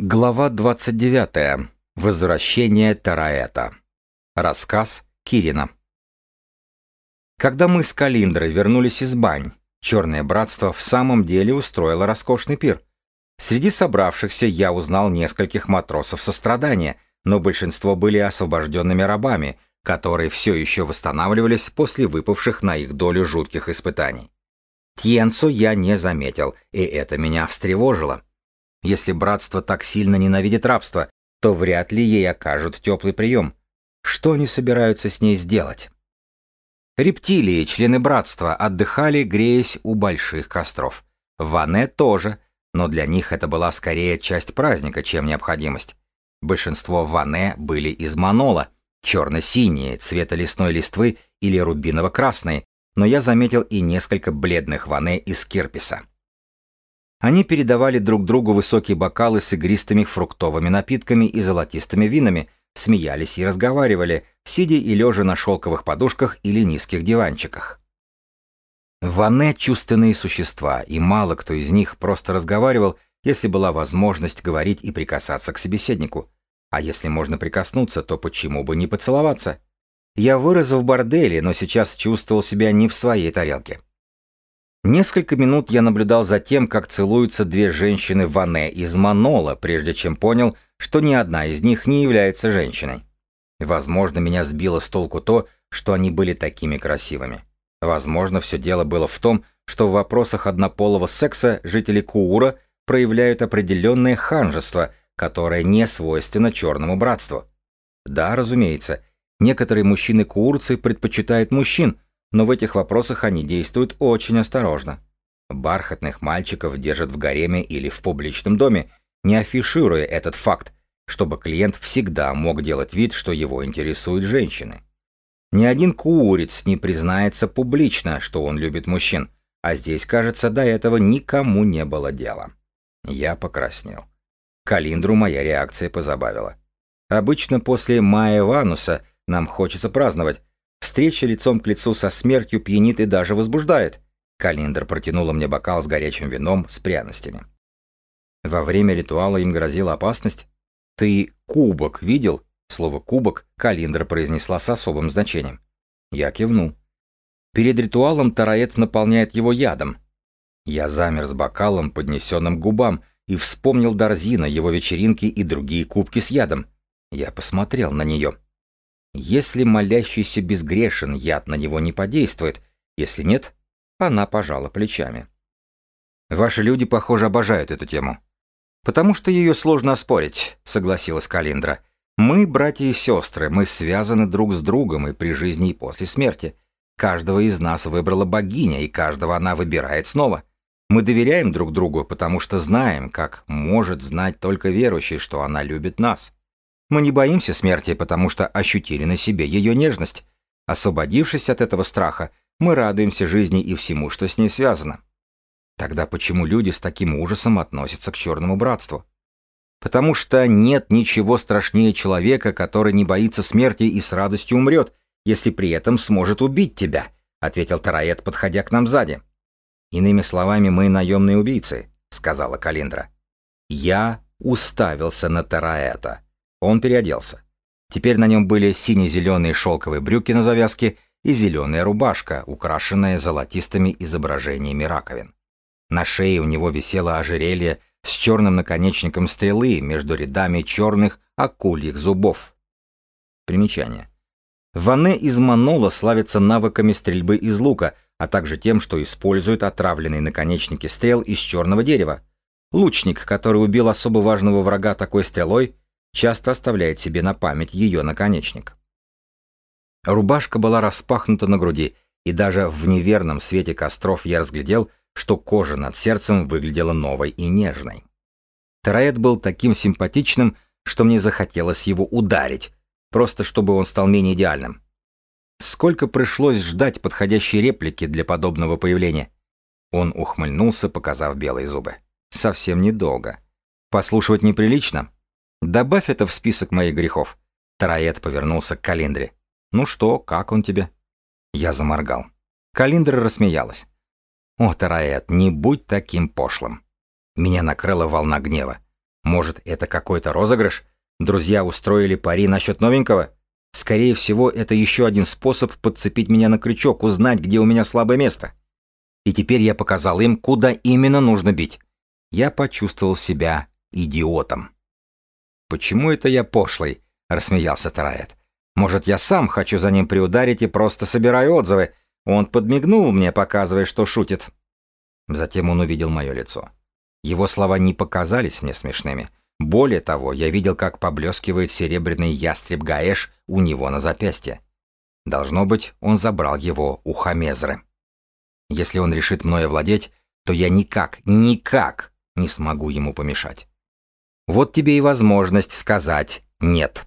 Глава 29. Возвращение Тараэта. Рассказ Кирина. Когда мы с Калиндрой вернулись из бань, Черное Братство в самом деле устроило роскошный пир. Среди собравшихся я узнал нескольких матросов сострадания, но большинство были освобожденными рабами, которые все еще восстанавливались после выпавших на их долю жутких испытаний. Тьенцу я не заметил, и это меня встревожило. Если братство так сильно ненавидит рабство, то вряд ли ей окажут теплый прием. Что они собираются с ней сделать? Рептилии, члены братства, отдыхали, греясь у больших костров. Ване тоже, но для них это была скорее часть праздника, чем необходимость. Большинство ване были из манола, черно-синие, цвета лесной листвы или рубиново-красные, но я заметил и несколько бледных ване из кирписа. Они передавали друг другу высокие бокалы с игристыми фруктовыми напитками и золотистыми винами, смеялись и разговаривали, сидя и лежа на шелковых подушках или низких диванчиках. Ване — чувственные существа, и мало кто из них просто разговаривал, если была возможность говорить и прикасаться к собеседнику. А если можно прикоснуться, то почему бы не поцеловаться? Я вырос в борделе, но сейчас чувствовал себя не в своей тарелке. Несколько минут я наблюдал за тем, как целуются две женщины Ване из Манола, прежде чем понял, что ни одна из них не является женщиной. Возможно, меня сбило с толку то, что они были такими красивыми. Возможно, все дело было в том, что в вопросах однополого секса жители Куура проявляют определенное ханжество, которое не свойственно черному братству. Да, разумеется, некоторые мужчины-куурцы предпочитают мужчин, но в этих вопросах они действуют очень осторожно. Бархатных мальчиков держат в гареме или в публичном доме, не афишируя этот факт, чтобы клиент всегда мог делать вид, что его интересуют женщины. Ни один курец не признается публично, что он любит мужчин, а здесь, кажется, до этого никому не было дела. Я покраснел. Калиндру моя реакция позабавила. Обычно после Майя Вануса нам хочется праздновать, Встреча лицом к лицу со смертью пьянит и даже возбуждает. Калиндр протянула мне бокал с горячим вином с пряностями. Во время ритуала им грозила опасность. «Ты кубок видел?» Слово «кубок» Калиндра произнесла с особым значением. Я кивнул. Перед ритуалом Тараэт наполняет его ядом. Я замер с бокалом, поднесенным к губам, и вспомнил Дарзина, его вечеринки и другие кубки с ядом. Я посмотрел на нее. Если молящийся безгрешен, яд на него не подействует. Если нет, она пожала плечами. Ваши люди, похоже, обожают эту тему. Потому что ее сложно оспорить, согласилась Калиндра. Мы братья и сестры, мы связаны друг с другом и при жизни, и после смерти. Каждого из нас выбрала богиня, и каждого она выбирает снова. Мы доверяем друг другу, потому что знаем, как может знать только верующий, что она любит нас. Мы не боимся смерти, потому что ощутили на себе ее нежность. Освободившись от этого страха, мы радуемся жизни и всему, что с ней связано. Тогда почему люди с таким ужасом относятся к черному братству? Потому что нет ничего страшнее человека, который не боится смерти и с радостью умрет, если при этом сможет убить тебя, ответил Тараэт, подходя к нам сзади. Иными словами, мы наемные убийцы, сказала Калиндра. Я уставился на Тараэта. Он переоделся. Теперь на нем были сине-зеленые шелковые брюки на завязке и зеленая рубашка, украшенная золотистыми изображениями раковин. На шее у него висело ожерелье с черным наконечником стрелы между рядами черных акульих зубов. Примечание. Ване из Манола славится навыками стрельбы из лука, а также тем, что использует отравленные наконечники стрел из черного дерева. Лучник, который убил особо важного врага такой стрелой, часто оставляет себе на память ее наконечник. Рубашка была распахнута на груди, и даже в неверном свете костров я разглядел, что кожа над сердцем выглядела новой и нежной. Тараэт был таким симпатичным, что мне захотелось его ударить, просто чтобы он стал менее идеальным. Сколько пришлось ждать подходящей реплики для подобного появления? Он ухмыльнулся, показав белые зубы. Совсем недолго. Послушивать неприлично? Добавь это в список моих грехов. Тараэт повернулся к Калиндре. Ну что, как он тебе? Я заморгал. Калиндра рассмеялась. О, Тараэт, не будь таким пошлым. Меня накрыла волна гнева. Может, это какой-то розыгрыш? Друзья устроили пари насчет новенького? Скорее всего, это еще один способ подцепить меня на крючок, узнать, где у меня слабое место. И теперь я показал им, куда именно нужно бить. Я почувствовал себя идиотом. «Почему это я пошлый?» — рассмеялся Тараэт. «Может, я сам хочу за ним приударить и просто собираю отзывы? Он подмигнул мне, показывая, что шутит». Затем он увидел мое лицо. Его слова не показались мне смешными. Более того, я видел, как поблескивает серебряный ястреб Гаэш у него на запястье. Должно быть, он забрал его у Хамезры. Если он решит мной овладеть, то я никак, никак не смогу ему помешать. Вот тебе и возможность сказать «нет».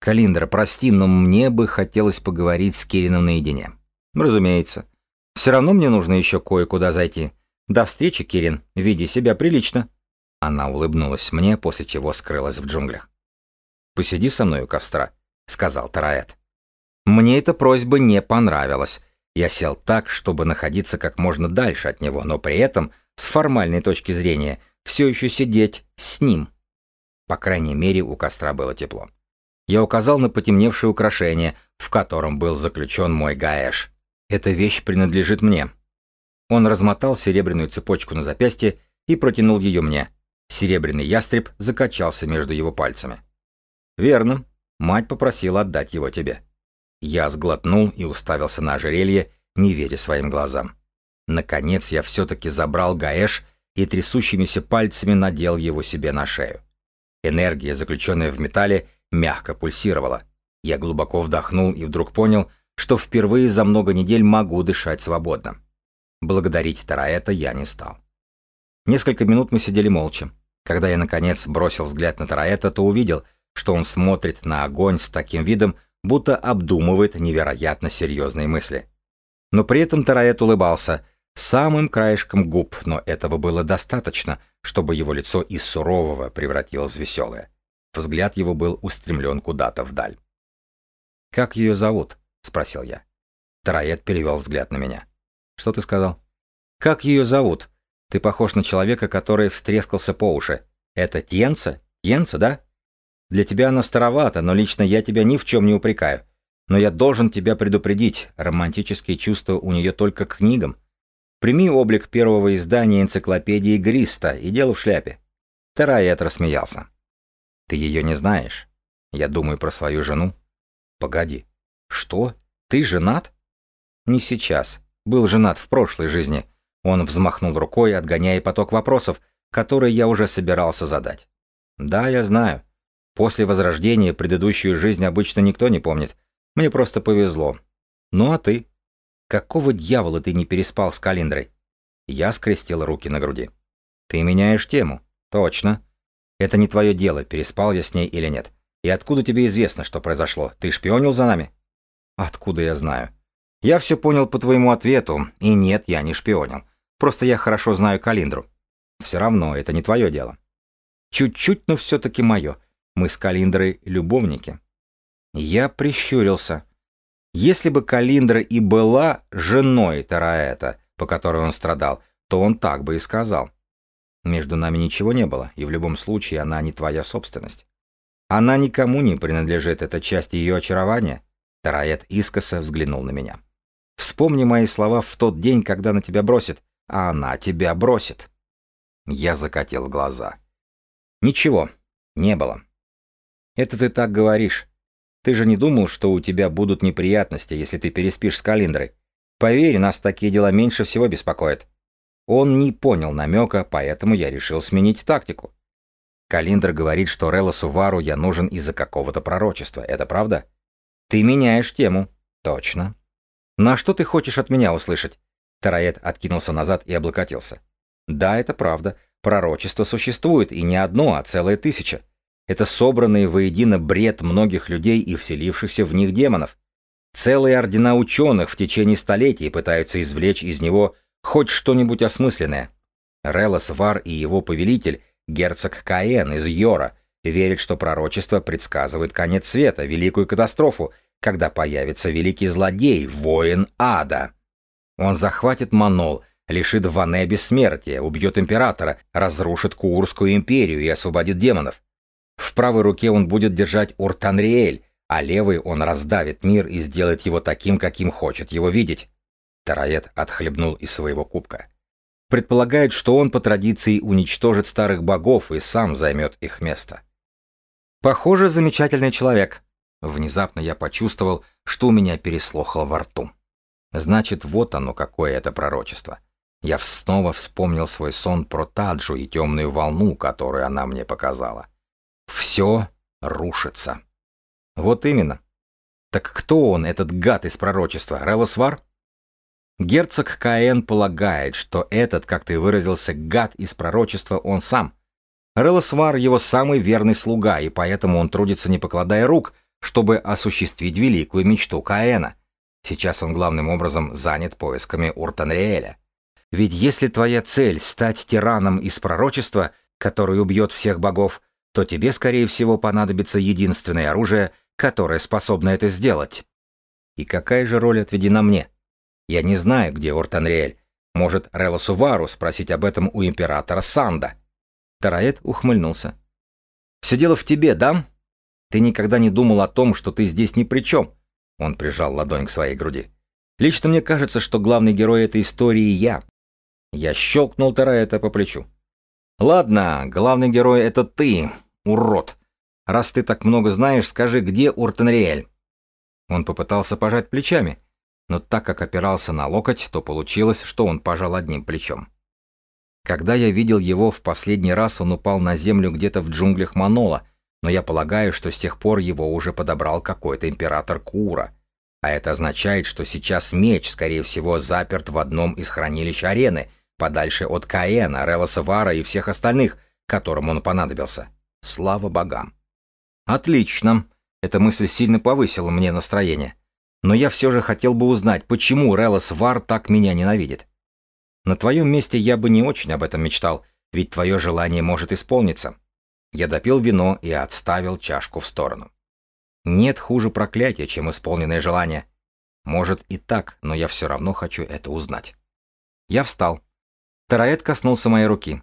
Калиндра, прости, но мне бы хотелось поговорить с Кирином наедине. Разумеется. Все равно мне нужно еще кое-куда зайти. До встречи, Кирин. Веди себя прилично. Она улыбнулась мне, после чего скрылась в джунглях. «Посиди со мной у костра», — сказал Тараэт. Мне эта просьба не понравилась. Я сел так, чтобы находиться как можно дальше от него, но при этом, с формальной точки зрения, все еще сидеть с ним. По крайней мере, у костра было тепло. Я указал на потемневшее украшение, в котором был заключен мой гаэш. Эта вещь принадлежит мне. Он размотал серебряную цепочку на запястье и протянул ее мне. Серебряный ястреб закачался между его пальцами. «Верно. Мать попросила отдать его тебе». Я сглотнул и уставился на ожерелье, не веря своим глазам. Наконец я все-таки забрал Гаэш и трясущимися пальцами надел его себе на шею. Энергия, заключенная в металле, мягко пульсировала. Я глубоко вдохнул и вдруг понял, что впервые за много недель могу дышать свободно. Благодарить Тараэта я не стал. Несколько минут мы сидели молча. Когда я, наконец, бросил взгляд на Тараэта, то увидел, что он смотрит на огонь с таким видом, будто обдумывает невероятно серьезные мысли. Но при этом Тараэт улыбался, самым краешком губ, но этого было достаточно, чтобы его лицо из сурового превратилось в веселое. Взгляд его был устремлен куда-то вдаль. «Как ее зовут?» — спросил я. Тараэт перевел взгляд на меня. «Что ты сказал?» «Как ее зовут?» Ты похож на человека, который втрескался по уши. Это Тьенца? Тьенца, да? Для тебя она старовата, но лично я тебя ни в чем не упрекаю. Но я должен тебя предупредить, романтические чувства у нее только к книгам. Прими облик первого издания энциклопедии Гриста и дело в шляпе. Тараэт рассмеялся. Ты ее не знаешь. Я думаю про свою жену. Погоди. Что? Ты женат? Не сейчас. Был женат в прошлой жизни. Он взмахнул рукой, отгоняя поток вопросов, которые я уже собирался задать. «Да, я знаю. После возрождения предыдущую жизнь обычно никто не помнит. Мне просто повезло. Ну а ты? Какого дьявола ты не переспал с Калиндрой?» Я скрестил руки на груди. «Ты меняешь тему. Точно. Это не твое дело, переспал я с ней или нет. И откуда тебе известно, что произошло? Ты шпионил за нами?» «Откуда я знаю?» «Я все понял по твоему ответу, и нет, я не шпионил. Просто я хорошо знаю Калиндру. Все равно, это не твое дело. Чуть-чуть, но все-таки мое. Мы с Калиндрой любовники. Я прищурился. Если бы Калиндра и была женой Тараэта, по которой он страдал, то он так бы и сказал. Между нами ничего не было, и в любом случае она не твоя собственность. Она никому не принадлежит, это часть ее очарования. Тараэт искоса взглянул на меня. Вспомни мои слова в тот день, когда на тебя бросит а она тебя бросит. Я закатил глаза. Ничего, не было. Это ты так говоришь. Ты же не думал, что у тебя будут неприятности, если ты переспишь с Калиндрой. Поверь, нас такие дела меньше всего беспокоят. Он не понял намека, поэтому я решил сменить тактику. Калиндра говорит, что Релосу Вару я нужен из-за какого-то пророчества. Это правда? Ты меняешь тему. Точно. На что ты хочешь от меня услышать? Тараэт откинулся назад и облокотился. Да, это правда. Пророчество существует, и не одно, а целая тысяча. Это собранный воедино бред многих людей и вселившихся в них демонов. Целые ордена ученых в течение столетий пытаются извлечь из него хоть что-нибудь осмысленное. Релос Вар и его повелитель, герцог Каэн из Йора, верят, что пророчество предсказывает конец света, великую катастрофу, когда появится великий злодей, воин ада. Он захватит Манол, лишит Ване бессмертия, убьет императора, разрушит Куурскую империю и освободит демонов. В правой руке он будет держать Уртанриэль, а левой он раздавит мир и сделает его таким, каким хочет его видеть. Тараед отхлебнул из своего кубка. Предполагает, что он по традиции уничтожит старых богов и сам займет их место. Похоже, замечательный человек. Внезапно я почувствовал, что у меня переслохло во рту. Значит, вот оно, какое это пророчество. Я снова вспомнил свой сон про Таджу и темную волну, которую она мне показала. Все рушится. Вот именно. Так кто он, этот гад из пророчества? Релосвар? Герцог Каэн полагает, что этот, как ты выразился, гад из пророчества он сам. Релосвар его самый верный слуга, и поэтому он трудится не покладая рук, чтобы осуществить великую мечту Каэна. Сейчас он главным образом занят поисками Уртанриэля. Ведь если твоя цель — стать тираном из пророчества, который убьет всех богов, то тебе, скорее всего, понадобится единственное оружие, которое способно это сделать. И какая же роль отведена мне? Я не знаю, где Уртанриэль. Может, Релосу Вару спросить об этом у императора Санда. Тараэт ухмыльнулся. «Все дело в тебе, да? Ты никогда не думал о том, что ты здесь ни при чем?» Он прижал ладонь к своей груди. «Лично мне кажется, что главный герой этой истории я. Я щелкнул Тараэта по плечу. «Ладно, главный герой — это ты, урод. Раз ты так много знаешь, скажи, где Уртенриэль?» Он попытался пожать плечами, но так как опирался на локоть, то получилось, что он пожал одним плечом. Когда я видел его в последний раз, он упал на землю где-то в джунглях Манола, но я полагаю, что с тех пор его уже подобрал какой-то император Кура. А это означает, что сейчас меч, скорее всего, заперт в одном из хранилищ арены — подальше от Каэна, Релоса Вара и всех остальных, которым он понадобился. Слава богам. Отлично. Эта мысль сильно повысила мне настроение. Но я все же хотел бы узнать, почему Релос Вар так меня ненавидит. На твоем месте я бы не очень об этом мечтал, ведь твое желание может исполниться. Я допил вино и отставил чашку в сторону. Нет хуже проклятия, чем исполненное желание. Может и так, но я все равно хочу это узнать. Я встал. Тараэт коснулся моей руки.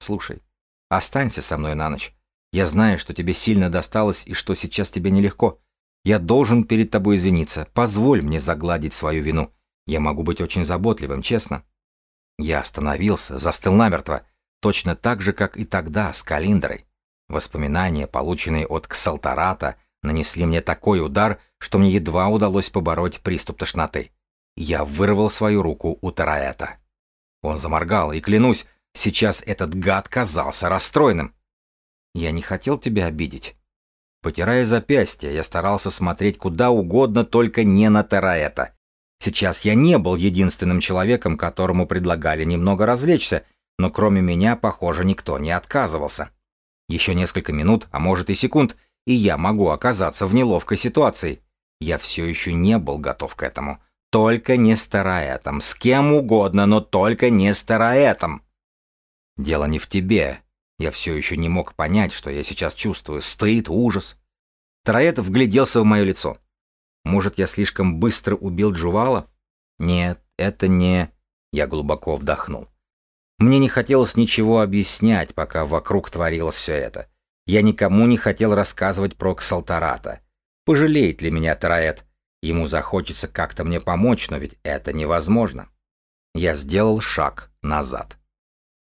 «Слушай, останься со мной на ночь. Я знаю, что тебе сильно досталось и что сейчас тебе нелегко. Я должен перед тобой извиниться. Позволь мне загладить свою вину. Я могу быть очень заботливым, честно». Я остановился, застыл намертво, точно так же, как и тогда с Калиндрой. Воспоминания, полученные от Ксалтарата, нанесли мне такой удар, что мне едва удалось побороть приступ тошноты. Я вырвал свою руку у Тараэта. Он заморгал, и, клянусь, сейчас этот гад казался расстроенным. Я не хотел тебя обидеть. Потирая запястье, я старался смотреть куда угодно, только не на Тераэта. Сейчас я не был единственным человеком, которому предлагали немного развлечься, но кроме меня, похоже, никто не отказывался. Еще несколько минут, а может и секунд, и я могу оказаться в неловкой ситуации. Я все еще не был готов к этому. Только не с Тараэтом, с кем угодно, но только не с Тараэтом. Дело не в тебе. Я все еще не мог понять, что я сейчас чувствую. Стыд, ужас. Тараэт вгляделся в мое лицо. Может, я слишком быстро убил Джувала? Нет, это не... Я глубоко вдохнул. Мне не хотелось ничего объяснять, пока вокруг творилось все это. Я никому не хотел рассказывать про Ксалтарата. Пожалеет ли меня Тараэт? Ему захочется как-то мне помочь, но ведь это невозможно. Я сделал шаг назад.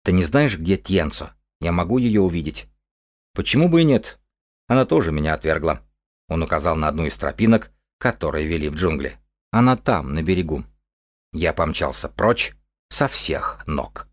Ты не знаешь, где Тьенцо? Я могу ее увидеть. Почему бы и нет? Она тоже меня отвергла. Он указал на одну из тропинок, которые вели в джунгли. Она там, на берегу. Я помчался прочь со всех ног.